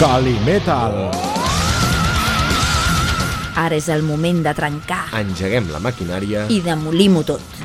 Calimetal. Ara és el moment de trencar Engeguem la maquinària i demolim-ho tot.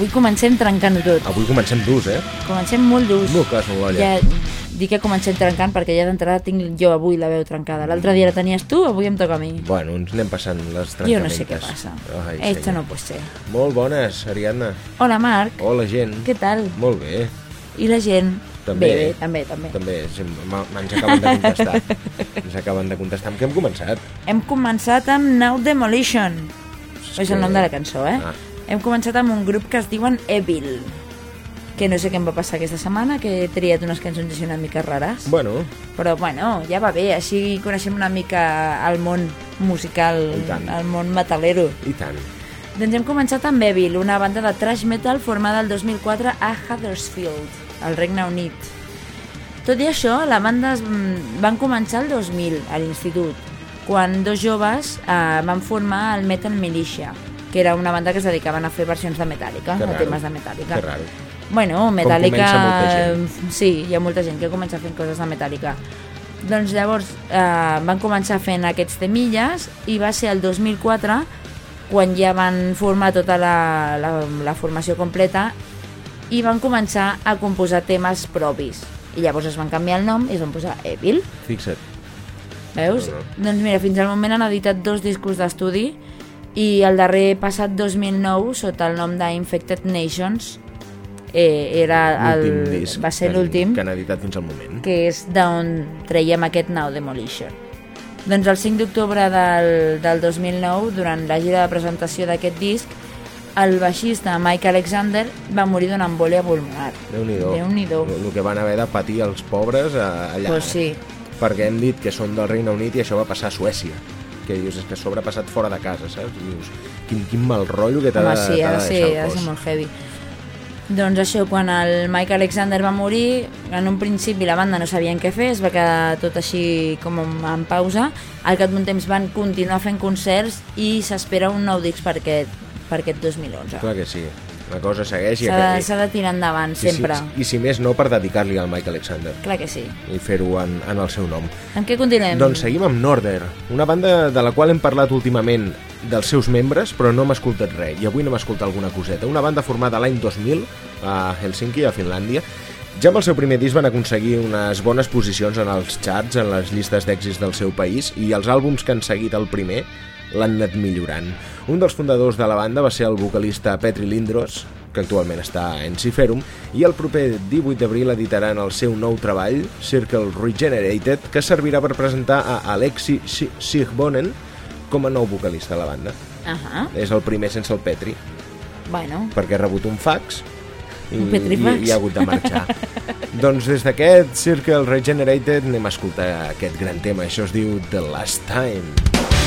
Avui comencem trencant-ho tot. Avui comencem durs, eh? Comencem molt durs. No, cas, no, Ja dic que comencem trencant perquè ja d'entrada tinc jo avui la veu trencada. L'altre dia la tenies tu, avui em toca a mi. Bueno, ens anem passant les Jo trencamentes. no sé què passa. Ai, Esto no pot ser. Molt bones, Ariadna. Hola, Marc. Hola, gent. Què tal? Molt bé. I la gent? També. Bé, bé, també, també. També, sí, ens acaben de contestar. ens acaben de contestar. Amb què hem començat? Hem començat amb Now Demolition. És el nom de la cançó, eh? Ah. Hem començat amb un grup que es diuen Evil, que no sé què em va passar aquesta setmana, que he triat unes cançons així una mica rares. Bueno, Però bueno, ja va bé, així coneixem una mica el món musical, el món metalero. i tant. Doncs hem començat amb Evil, una banda de thrash metal formada el 2004 a Huddersfield, al Regne Unit. Tot i això, la banda es, mm, van començar el 2000 a l'institut, quan dos joves eh, van formar el Metal Militia, que era una banda que es dedicaven a fer versions de Metallica, Que de raro. temes de Metallica. Que raro. Bueno, Metallica... Sí, hi ha molta gent que comença fent coses de Metallica. Doncs llavors eh, van començar fent aquests temilles i va ser el 2004 quan ja van formar tota la, la, la formació completa i van començar a composar temes propis. I llavors es van canviar el nom i es van posar Evil. Fixa't. Veus? No, Doncs mira, fins al moment han editat dos discos d'estudi i el darrer passat 2009 sota el nom d'Infected Nations eh, era el, disc va ser l'últim que han editat fins al moment. que és d'on traiem aquest Now Demolition. Doncs el 5 d'octubre del, del 2009, durant la gira de presentació d'aquest disc, el baixista Mike Alexander va morir d'una embòlia pulmonar. Déu-n'hi-do. Déu-n'hi-do. El, que van haver de patir els pobres eh, allà. Pues sí, Perquè hem dit que són del Regne Unit i això va passar a Suècia. Que dius, és que a sobre ha passat fora de casa, saps? I dius, quin, quin mal rotllo que t'ha de, sí, ha t'ha de, de ser, deixar ha el de ser cos. molt heavy. Doncs això, quan el Mike Alexander va morir, en un principi la banda no sabien què fer, es va quedar tot així com en pausa. Al cap d'un temps van continuar fent concerts i s'espera un nou disc per aquest, per aquest 2011. Clar que sí. La cosa segueix i, S'ha de, s'ha de tirar endavant, i, si, sempre. i si més no per dedicar-li al Mike Alexander Clar que sí. i fer-ho en, en el seu nom. Amb què continuem? Doncs seguim amb Norder, una banda de la qual hem parlat últimament dels seus membres, però no hem escoltat res, i avui n'hem escoltat alguna coseta. Una banda formada l'any 2000 a Helsinki, a Finlàndia. Ja amb el seu primer disc van aconseguir unes bones posicions en els charts, en les llistes d'èxits del seu país, i els àlbums que han seguit el primer l'han anat millorant. Un dels fundadors de la banda va ser el vocalista Petri Lindros, que actualment està en Ciferum, i el proper 18 d'abril editaran el seu nou treball, Circle Regenerated, que servirà per presentar a Alexi Si- Sigbonen com a nou vocalista de la banda. Ahà, És el primer sense el Petri, bueno, perquè ha rebut un fax i, Un i, i ha hagut de marxar. doncs des d'aquest Circle Regenerated anem a escoltar aquest gran tema, això es diu The Last Time.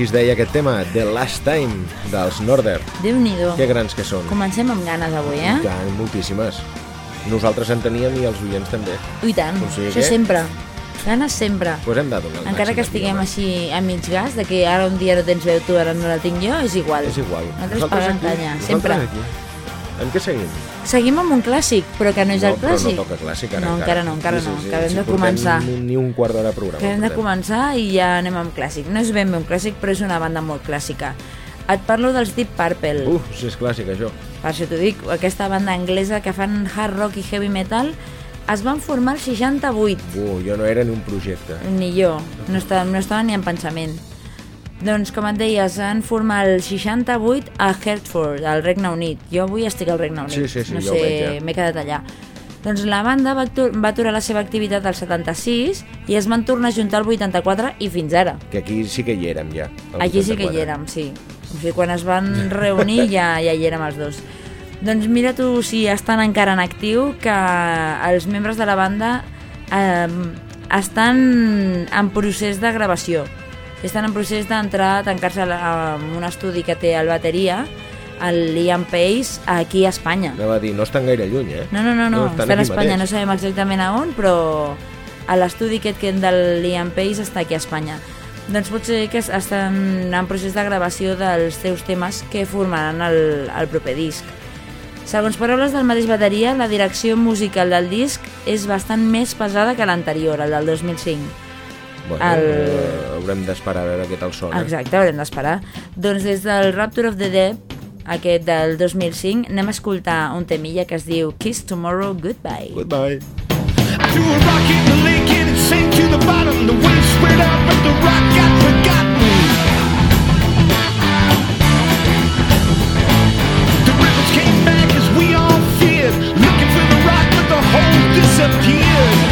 Així es deia aquest tema, The Last Time, dels Northern. Déu-n'hi-do. Que grans que són. Comencem amb ganes avui, eh? I tant, moltíssimes. Nosaltres en teníem i els oients també. I tant, O sigui això que- sempre. Ganes sempre. Pues hem de donar Encara que aquí, estiguem home. així a mig gas, de que ara un dia no tens veu tu, ara no la tinc jo, és igual. És igual. Nosaltres pagant aquí, canya, nosaltres sempre. Aquí. En què seguim? Seguim amb un clàssic, però que no és no, el clàssic. Però no toca clàssic ara No, encara no, encara Sí, no, sí, que hem si de començar. Ni, un quart d'hora programa. Que hem de començar i ja anem amb clàssic. No és ben bé un clàssic, però és una banda molt clàssica. Et parlo dels Deep Purple. Uf, si és clàssic, això. Per això t'ho dic, aquesta banda anglesa que fan hard rock i heavy metal es van formar el 68, Uh, jo no era ni un projecte. ni jo, no estava, no estava ni en pensament. Doncs, com et deia, es van formar el 68 a Hertford, al Regne Unit. Jo avui estic al Regne Unit, Sí, sí, sí, no sé, ja. m'he quedat allà. Doncs la banda va, va aturar la seva activitat al 76 i es van tornar a juntar el 84 i fins ara. Que aquí sí que hi érem, ja. Aquí sí que 84. hi érem, sí. O sigui, quan es van reunir ja, ja hi érem els dos. Doncs mira tu si estan encara en actiu que els membres de la banda eh, estan en procés de gravació. Estan en procés d'entrar a tancar-se a en un estudi que té el bateria, el Liam Pace, aquí a Espanya. Anava a dir, no estan gaire lluny, eh? No, no, no, no. estan està en aquí Espanya, no mateix. sabem exactament a on, però a l'estudi aquest que del Liam Pace està aquí a Espanya. Doncs pot ser que estan en procés de gravació dels seus temes que formaran el, el proper disc. Segons paraules del mateix bateria, la direcció musical del disc és bastant més pesada que l'anterior, el del 2005. Bueno, el- eh, haurem d'esperar a veure què tal sona. Exacte, haurem d'esperar. Doncs des del Rapture of the Dead, aquest del 2005, anem a escoltar un temilla que es diu Kiss Tomorrow Goodbye. Goodbye. Threw a rock in the lake and it sank to the bottom. The waves spread out, but the rock got forgotten. The rivers came back as we all feared, looking for the rock, but the hole disappeared.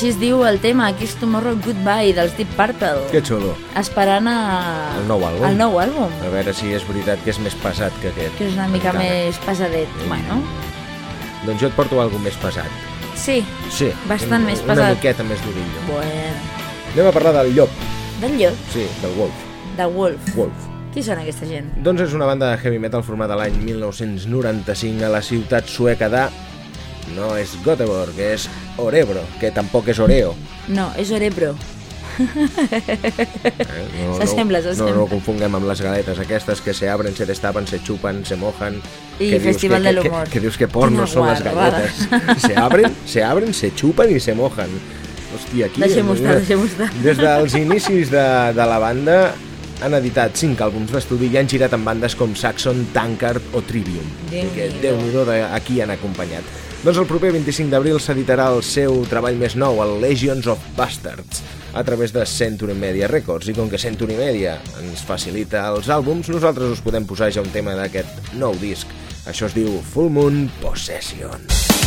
Així es diu el tema, Kiss Tomorrow Goodbye, dels Deep Purple. Que xulo. Esperant a... El nou àlbum. El nou àlbum, A veure si és veritat que és més pesat que aquest. que és una mica Encara. més pesadet. Bueno, Doncs jo et porto alguna més pesat. sí, Sí. Bastant un- més Una pesat. miqueta més durillo. bueno. Anem a parlar del llop. Del llop, Sí, del Wolf. de Wolf. Wolf. Qui són aquesta gent? Doncs és una banda de heavy metal formada l'any 1995 a la ciutat sueca de... No és Göteborg, és Orebro, que tampoc és Oreo. No, és Orebro. Eh? No, S'assembla, no, s'assembla. No, no confonguem amb les galetes aquestes que se abren, se destapen, se xupen, se mojan... I que dius Festival que, del que, Humor. Que, que dius que porno Quina són les guarrada. galletes. Se abren, se abren, se xupen i se mojan. Hòstia, aquí... Deixem-ho estar, deixem-ho estar. Des dels inicis de, de la banda han editat cinc àlbums d'estudi i han girat amb bandes com Saxon, Tankard o Trivium. Déu-n'hi-do. que Déu-n'hi-do de a qui han acompanyat. Doncs el proper 25 d'abril s'editarà el seu treball més nou, el Legions of Bastards, a través de Century Media Records. I com que Century Media ens facilita els àlbums, nosaltres us podem posar ja un tema d'aquest nou disc. Això es diu Full Moon Possession. Full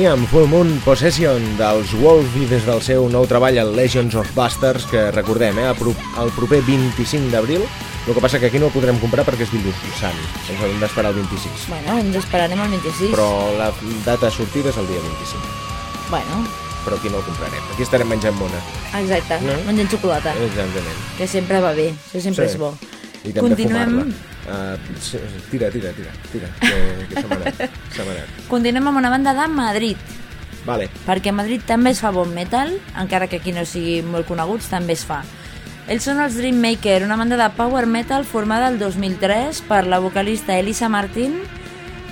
Teníem Full Moon Possession dels Wolf i des del seu nou treball el Legends of Bastards que recordem, eh, el pro- el proper 25 d'abril. El que passa que aquí no el podrem comprar perquè és Dilluns Sant ens hem d'esperar el 26 Bueno, ens esperarem el 26. però la data de sortida és el dia 25 Bueno, però aquí no el comprarem, aquí estarem menjant mona. Exacte, No? menjant xocolata, exactament. Que sempre va bé, això sempre Sí. és bo. i també Continuem, uh, tira, tira, tira, tira que, que se m'ha anat, anat continuem amb una banda de Madrid, vale, perquè a Madrid també es fa bon metal, encara que aquí no siguin molt coneguts, també es fa. Ells són els Dream Maker, una banda de power metal formada el 2003 per la vocalista Elisa Martín,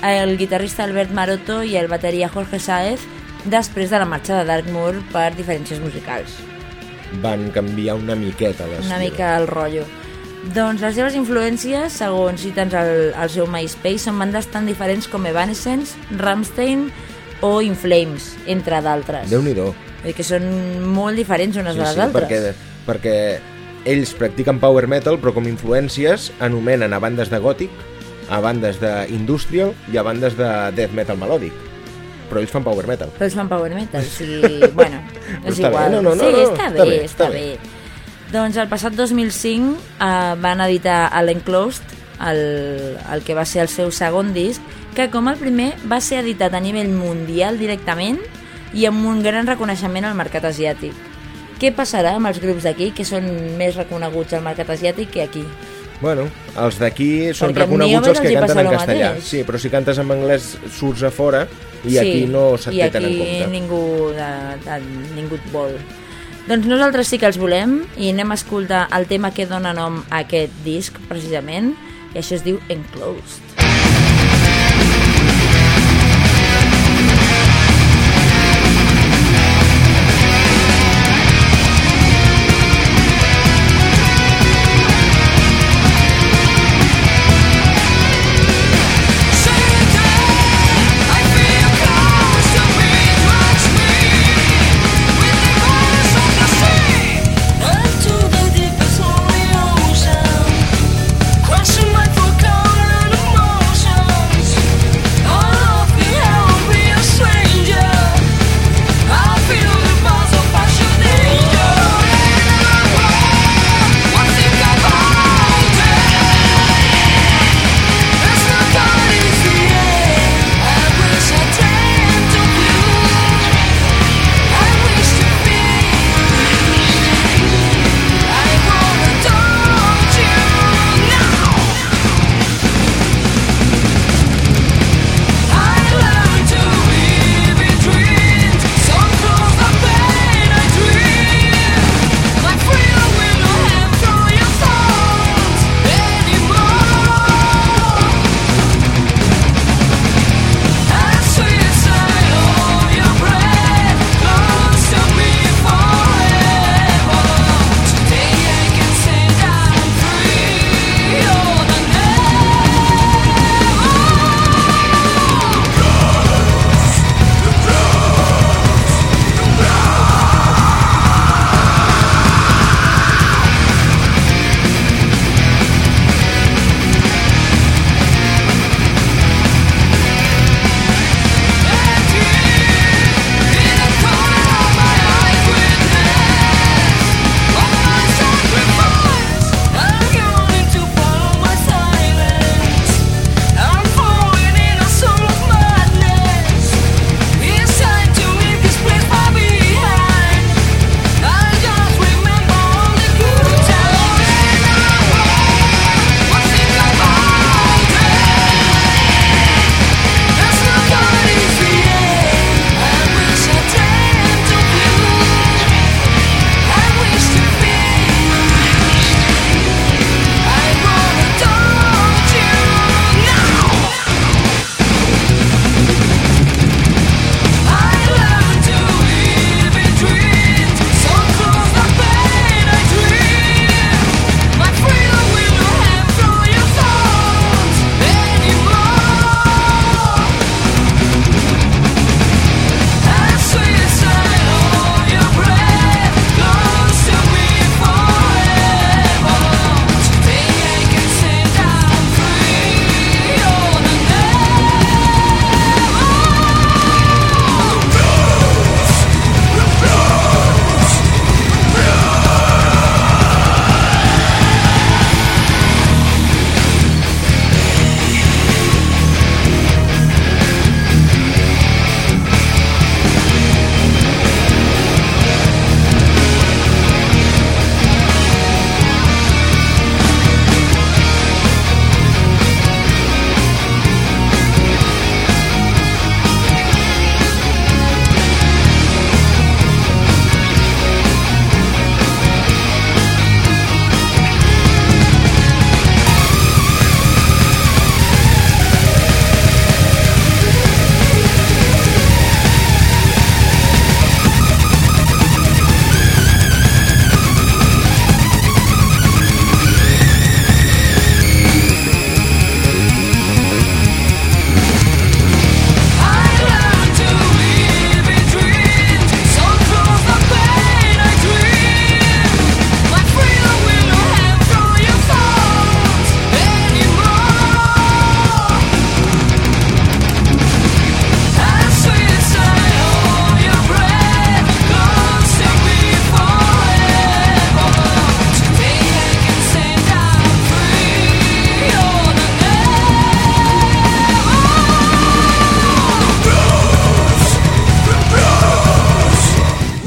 el guitarrista Albert Maroto i el bateria Jorge Saez, després de la marxa de Darkmoor per diferències musicals. van canviar una miqueta l'estil Una mica el rotllo. Doncs les seves influències, segons cita'ns al, al seu MySpace, són bandes tan diferents com Evanescence, Rammstein o In Flames, entre d'altres. Vull dir que són molt diferents unes de les altres. perquè, perquè ells practiquen power metal però com influències anomenen a bandes de gòtic a bandes d'industrial i a bandes de death metal melòdic però ells fan power metal Però ells fan power metal, o sigui, bueno, és està bé, igual. no, no, no, sí, no, està, està bé, bé, està està bé. Doncs el passat 2005 eh, van editar a l'Enclosed, el, el que va ser el seu segon disc, que com el primer va ser editat a nivell mundial directament i amb un gran reconeixement al mercat asiàtic. Què passarà amb els grups d'aquí, que són més reconeguts al mercat asiàtic que aquí? Bueno, els d'aquí són Perquè reconeguts els que canten en castellà. mateix. Sí, però si cantes en anglès surts a fora i aquí no se't i té tant en aquí compte. ningú, de, de, ningú et vol. Doncs nosaltres sí que els volem i anem a escoltar el tema que dona nom a aquest disc, precisament, i això es diu Enclosed.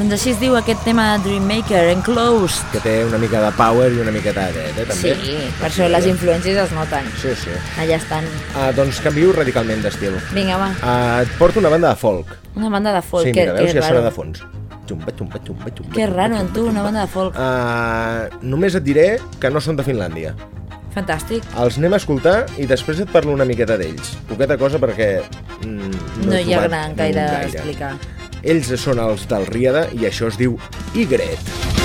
Doncs així es diu aquest tema Dreammaker, Enclosed. Que té una mica de power i una miqueta de dead, eh, també. Sí, per això les influències es noten. Sí, sí. Allà estan. Ah, doncs canvio radicalment d'estil. Vinga, va. Ah, et porto una banda de folk. Una banda de folk. sí, que, mira, que veus, ja raro. sona de fons. Xumba, xumba, xumba, xumba. Que raro, en tu, una banda de folk. Ah, només et diré que no són de Finlàndia. Fantàstic. Els anem a escoltar i després et parlo una miqueta d'ells. Poqueta cosa perquè... Mm, No, he hi ha gran gaire, a gaire. explicar. Ells són els del Ríada i això es diu Igret.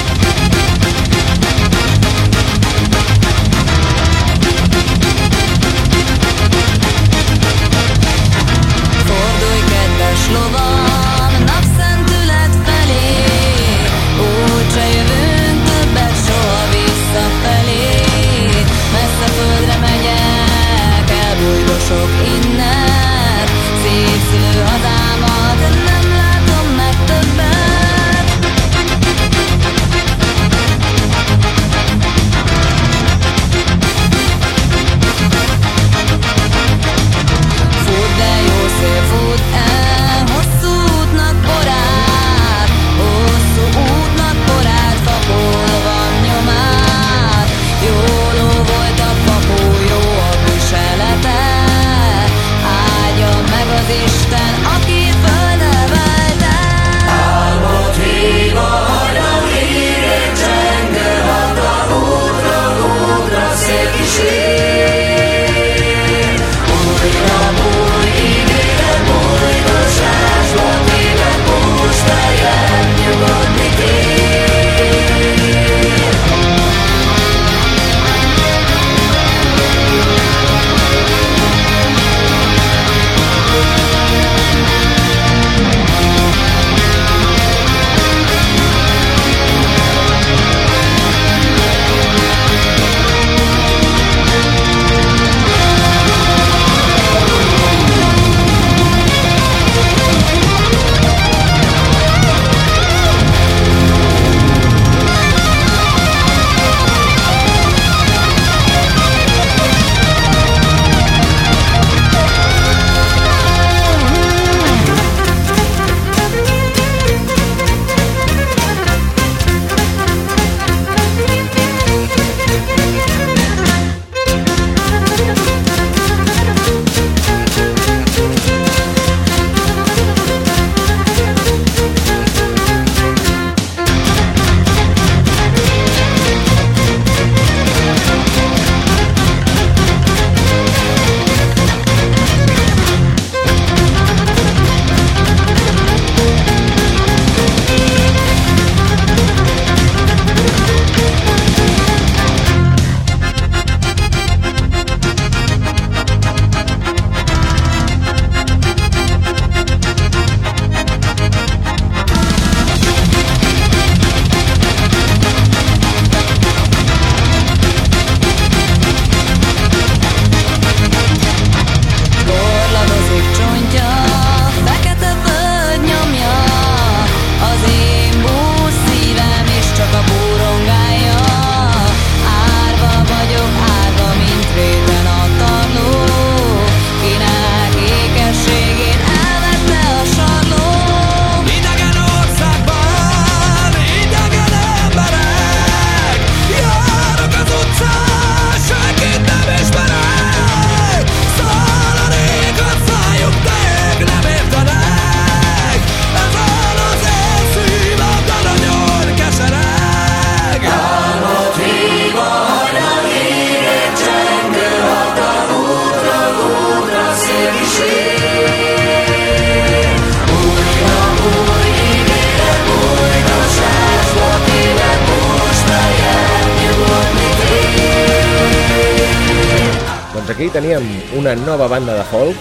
Una nova banda de folk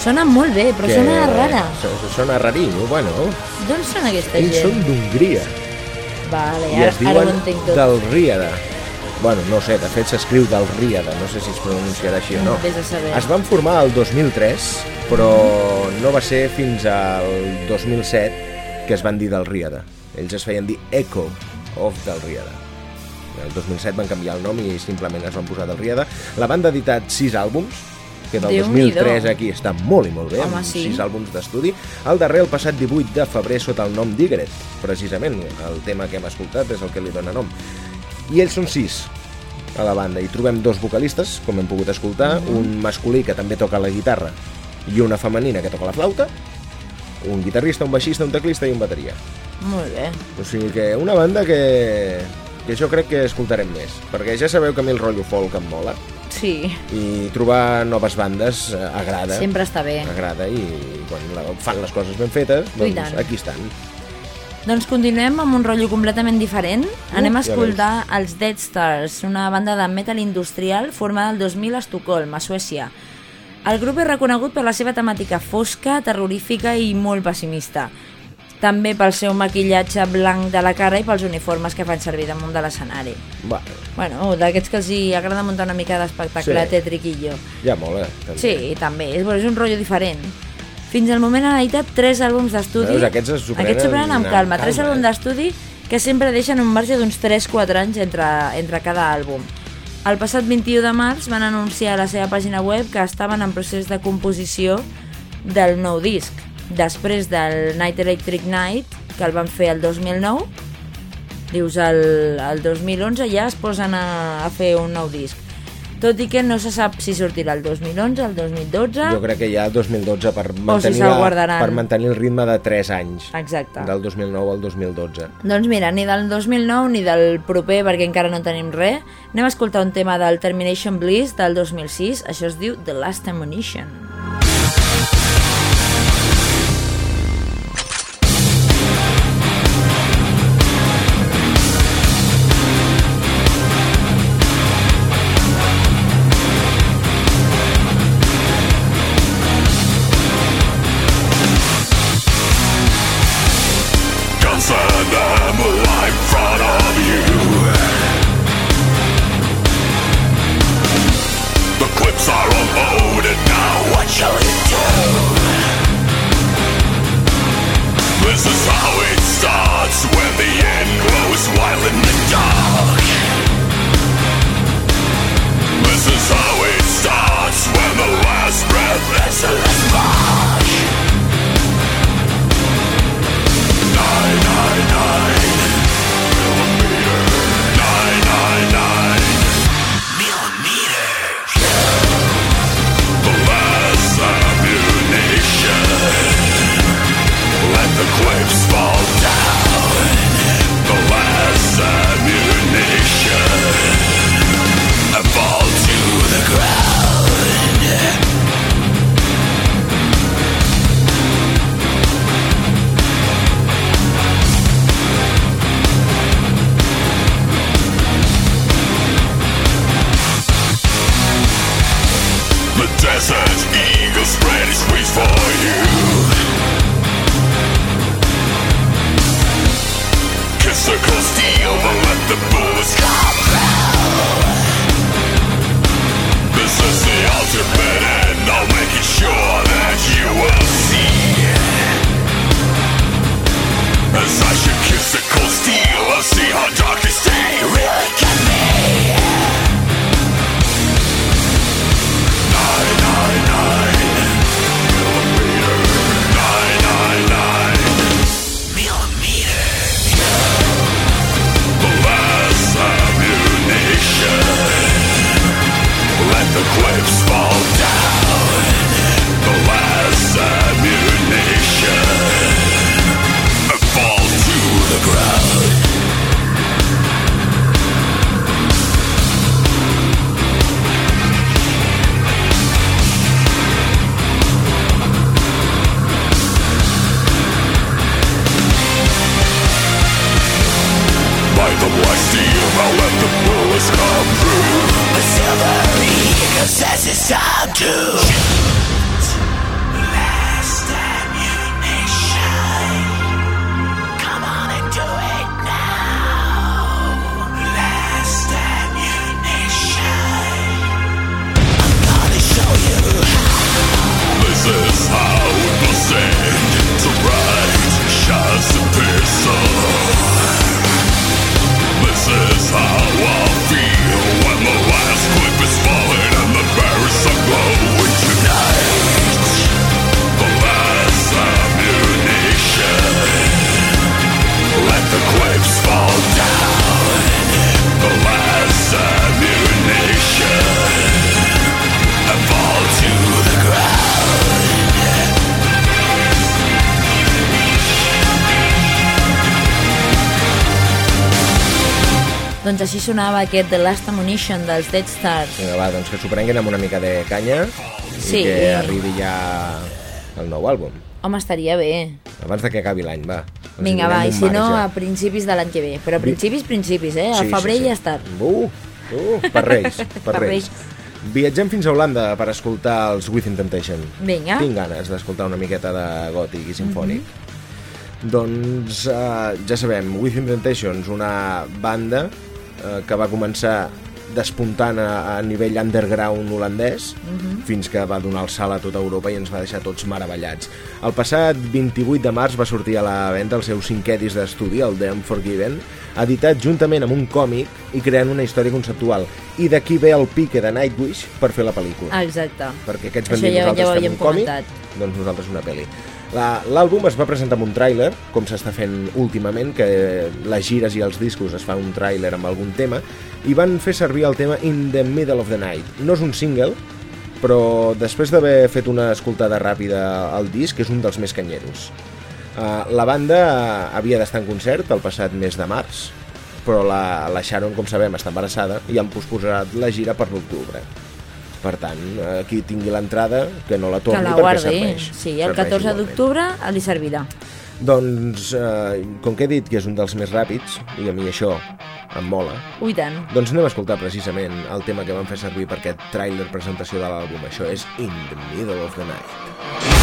Sona molt bé, però sona rara. so- Sona rarillo, bueno. D'on són aquesta Ells gent? són d'Hongria Vale, i ara, es ara ho diuen entenc tot. del Ríada. Bueno, no sé, de fet s'escriu del Ríada, no sé si es pronunciarà així o no. Vés a saber. Es van formar el 2003, però no va ser fins al 2007 que es van dir del Ríada. Ells es feien dir Echo of del Ríada. El 2007 van canviar el nom i simplement es van posar del Ríada. La banda ha editat sis àlbums, que del Déu-n'hi-do. 2003 aquí està molt i molt bé, Home, amb sí. sis àlbums d'estudi. El darrer, el passat 18 de febrer, sota el nom d'Igret, precisament. El tema que hem escoltat és el que li dona nom. I ells són sis a la banda. I trobem dos vocalistes, com hem pogut escoltar, Mhm. un masculí que també toca la guitarra i una femenina que toca la flauta, un guitarrista, un baixista, un teclista i un bateria. Molt bé. O sigui que una banda que, que jo crec que escoltarem més, perquè ja sabeu que a mi el rotllo folk em mola, Sí, i trobar noves bandes eh, agrada. sempre està bé. Agrada i quan la, fan les coses ben fetes, I doncs tant. aquí estan. Doncs continuem amb un rotllo completament diferent. Anem a ja escoltar els Dead Stars, una banda de metal industrial formada el 2000 a Estocolm, a Suècia. El grup és reconegut per la seva temàtica fosca, terrorífica i molt pessimista. També pel seu maquillatge blanc de la cara i pels uniformes que fan servir damunt de l'escenari. Va, Bueno, d'aquests que els hi agrada muntar una mica d'espectacle Sí. tètriquillo. ja mola. També. Sí, també, és, és un rotllo diferent. Fins al moment han editat tres àlbums d'estudi. Veus, aquests es s'ho prenen Aquests s'ho prenen amb amb calma. Tres calma, àlbums eh? d'estudi que sempre deixen un marge d'uns 3-4 anys entre, entre cada àlbum. El passat 21 de març van anunciar a la seva pàgina web que estaven en procés de composició del nou disc. Després del Night Electric Night, que el van fer el 2009, dius, el, el 2011 ja es posen a, a fer un nou disc. Tot i que no se sap si sortirà el 2011, el 2012... Jo crec que ja el 2012 per mantenir, se'l la, per mantenir el ritme de 3 anys. Exacte. Del 2009 al 2012. Doncs mira, ni del 2009 ni del proper, perquè encara no tenim res, anem a escoltar un tema del Termination Bliss del 2006, això es diu The Last Ammunition. Així sonava aquest The Last Ammunition dels Dead Stars. Vinga, va, doncs que s'ho prenguin amb una mica de canya Sí. i que arribi ja el nou àlbum. Home, estaria bé. Abans de que acabi l'any, va. Els Vinga, va, i si no, a marge. principis de l'any que ve. Però a principis, principis, eh? Al febrer ja està. Uh, uh, per Reis, per, Per Reis. Viatgem fins a Holanda per escoltar els Within Temptation. Vinga. Tinc ganes d'escoltar una miqueta de gòtic i sinfònic. Mhm. Doncs uh, ja sabem, Within Temptations, una banda uh, que va començar despuntant a, a nivell underground holandès Mhm. fins que va donar el salt a tota Europa i ens va deixar tots meravellats. El passat 28 de març va sortir a la venda el seu cinquè disc d'estudi, el The Unforgiven, editat juntament amb un còmic i creant una història conceptual. I d'aquí ve el pique de Nightwish per fer la pel·lícula Exacte. perquè aquests van dir ja- ja nosaltres fem un còmic, comentat. doncs nosaltres una pel·li. L'àlbum es va presentar amb un tràiler, com s'està fent últimament, que les gires i els discos es fan un tràiler amb algun tema, i van fer servir el tema In the Middle of the Night. No és un single, però després d'haver fet una escoltada ràpida al disc, és un dels més canyeros. Uh, la banda havia d'estar en concert el passat mes de març, però la, la Sharon, com sabem, està embarassada i han posposat la gira per l'octubre. Per tant, qui tingui l'entrada, que no la Que torni la perquè guardi. serveix. Sí, el Serveix 14 igualment. d'octubre li servirà. Doncs, eh, com que he dit que és un dels més ràpids, i a mi això em mola, Ui, tant. doncs anem a escoltar precisament el tema que van fer servir per aquest tràiler presentació de l'àlbum. Això és In the Middle of the Night.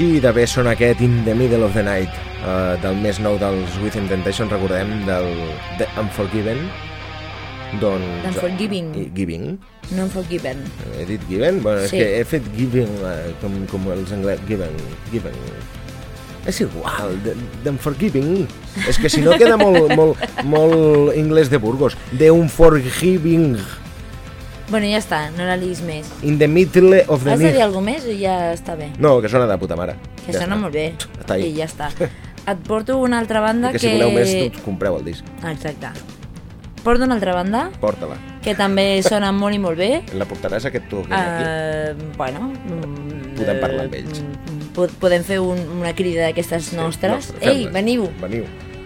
Així de bé sona aquest In the Middle of the Night, uh, del més nou dels Within Temptation, recordem, del The Unforgiven, doncs... Unforgiving. I- Giving. No Unforgiven. He dit given? Bueno, és Sí. que he fet giving eh, com, com els anglès. Given, given. És igual, d'unforgiving. És que si no queda molt, molt, molt anglès de Burgos. De unforgiving. Bueno, ja està, no la liguis més. In the middle of the Has de dir night. alguna més o ja està bé? No, que sona de puta mare. Que Ja sona està. molt bé. Està ahí. I ja està. Et porto una altra banda I que si voleu més, doncs compreu el disc. Exacte. Porto una altra banda Porta-la. que també sona molt i molt bé. La portaràs aquest tu aquí? Uh, bueno... mm, Podem parlar amb eh, ells. mm, pod- Podem fer un, una crida d'aquestes nostres. No, Ei, veniu, Veniu.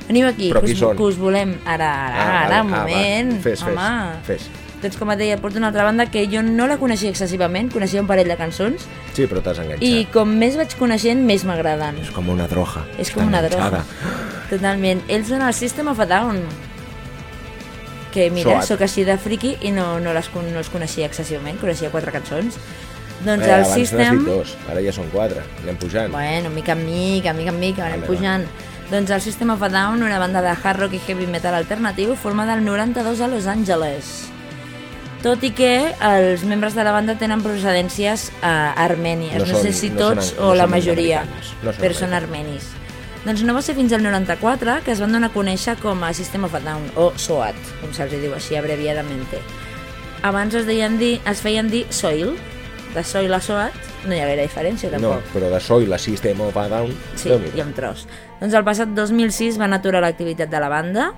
veniu aquí, Però que us, que us volem. Ara, ara, Ah, ara, vale. un Ah, moment. Fes, fes, Home. fes. Doncs com et deia, porto una altra banda que jo no la coneixia excessivament, coneixia un parell de cançons, Sí, però t'has enganxat. i com més vaig coneixent, més m'agraden. És com una droga. És com una droga. Totalment. Ells són el System of a Down. Que mira, sóc així de friki i no, no, les, no els coneixia excessivament, coneixia quatre cançons. Doncs eh, el System... dos, ara ja són quatre, anem pujant. Bueno, mica en mica, mica en mica, anem Vale, pujant. Doncs el System of a Down, una banda de hard rock i heavy metal alternatiu, formada el 92 a Los Angeles. Tot i que els membres de la banda tenen procedències uh, armènies. No No, sé són- si no tots són- o no la són majoria. No són però són armenis. Doncs no va ser fins al 94 que es van donar a conèixer com a System of a Down, o SOAT, com se'ls diu així abreviadamente. Abans es, deien dir, es feien dir Soil, de Soil a SOAT, no hi ha gaire diferència No, tampoc. però de Soy, la System of a Down... Sí, ha un tros. Doncs el passat 2006 van aturar l'activitat de la banda,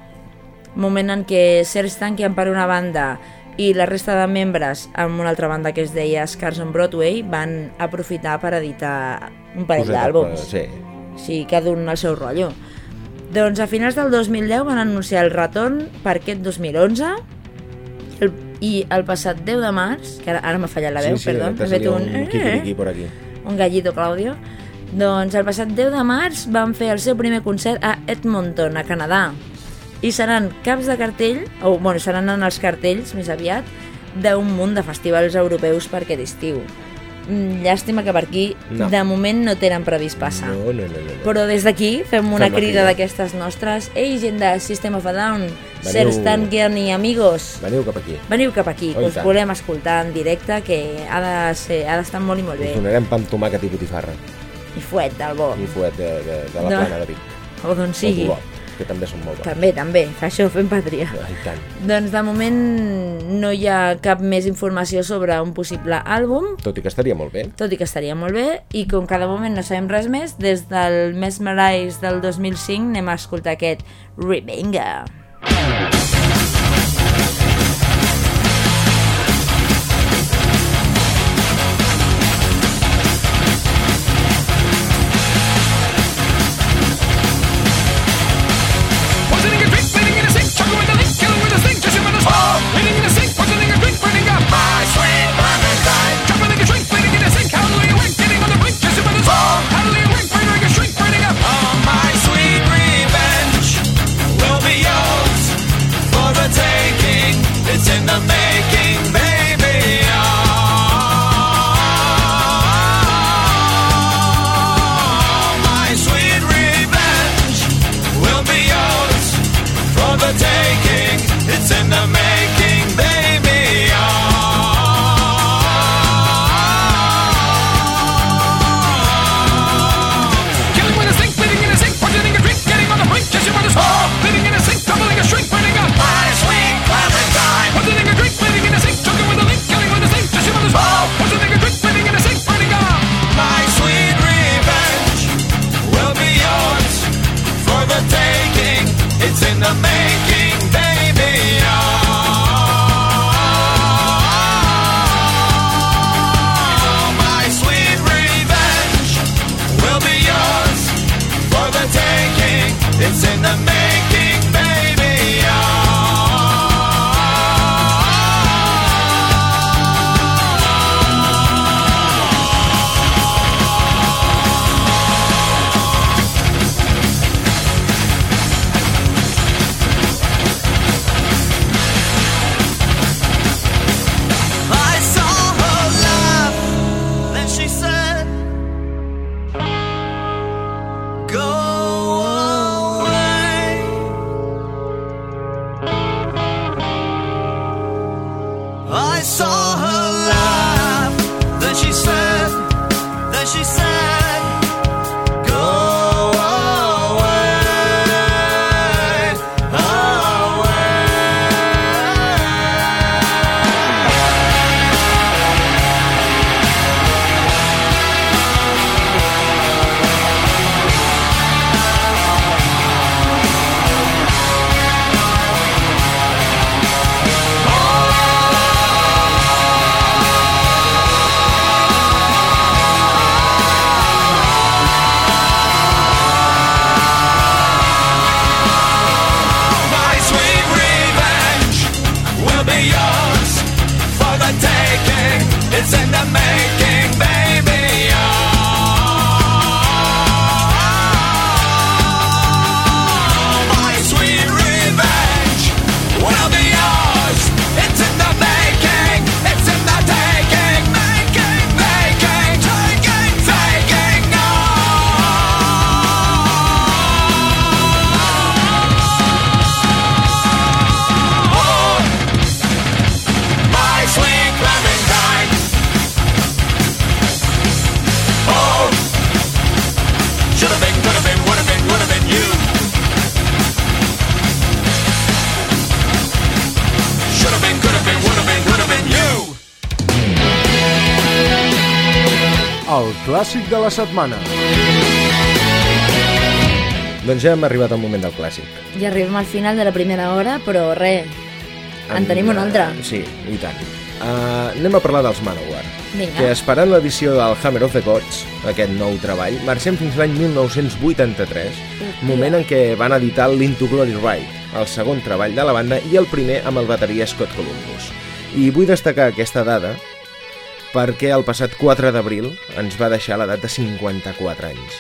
moment en què Serge Tankian per una banda i la resta de membres amb una altra banda que es deia Scars on Broadway van aprofitar per editar un parell d'àlbums. Sí. Sí, cada un al seu rotllo. Doncs a finals del 2010 van anunciar el retorn per aquest 2011 el, i el passat 10 de març, que ara, ara m'ha fallat la veu, sí, sí, perdó, he fet un... un quiquiriqui por aquí. un gallito Claudio. Doncs el passat 10 de març van fer el seu primer concert a Edmonton, a Canadà. I seran caps de cartell, o bueno, seran en els cartells, més aviat, d'un munt de festivals europeus per aquest estiu. Mm, Llàstima que per aquí, No. de moment, no tenen previst passar. No, no, no, no. no. Però des d'aquí fem una Fem crida crida. d'aquestes nostres. Ei, gent de System of a Down, Veniu. Serge Tankian i amigos, Veniu cap aquí. veniu cap aquí, Oh, que us tant. volem escoltar en directe, que ha de ser- d'estar molt i molt Us bé. donarem pa amb tomàquet i botifarra. I fuet del bo. I fuet de, de, de la No. plana de Vic. O d'on sigui. O que també són molt bons. També, també, fa això, fem pàtria. Ai, tant. Doncs de moment no hi ha cap més informació sobre un possible àlbum, Tot i que estaria molt bé. tot i que estaria molt bé, i com cada moment no sabem res més, des del Mesmerize del 2005 anem a escoltar aquest Revenga. Poisoning clàssic de la setmana. Doncs ja hem arribat al moment del clàssic. Ja arribem al final de la primera hora, però res, en tenim un altre. Sí, i tant. Uh, anem a parlar dels Manowar. Vinga. Que esperant l'edició del Hammer of the Gods, aquest nou treball, marxem fins l'any 1983, moment en què van editar l'Into Glory Ride, el segon treball de la banda i el primer amb el bateria Scott Columbus. I vull destacar aquesta dada perquè el passat 4 d'abril ens va deixar l'edat de 54 anys.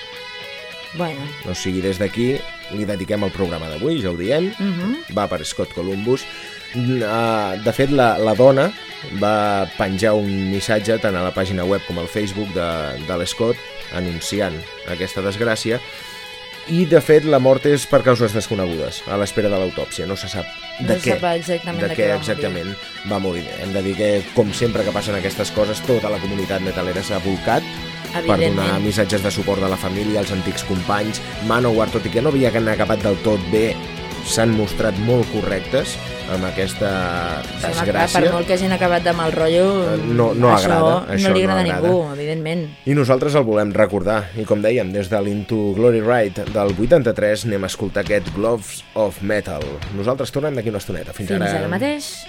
Bueno, O sigui, des d'aquí li dediquem el programa d'avui, ja ho diem, uh Mhm. -huh. va per Scott Columbus. Eh, De fet, la, la dona va penjar un missatge tant a la pàgina web com al Facebook de, de l'Scott anunciant aquesta desgràcia i, de fet, la mort és per causes desconegudes, a l'espera de l'autòpsia. No se sap de No què, sap exactament de de què què va morir. exactament va morir. Hem de dir que, com sempre que passen aquestes coses, tota la comunitat metalera s'ha volcat per donar missatges de suport de la família, als antics companys. Manowar, tot i que no havien acabat del tot bé, s'han mostrat molt correctes amb aquesta Sí, clar, desgràcia. per molt que hagin acabat de mal rotllo, Eh, no- no això agrada, això no li no agrada agrada. a ningú, evidentment. I nosaltres el volem recordar. I com dèiem, des de l'Into Glory Ride del 83 anem a escoltar aquest Gloves of Metal. Nosaltres tornem d'aquí una estoneta. Fins, Fins ara. ara mateix.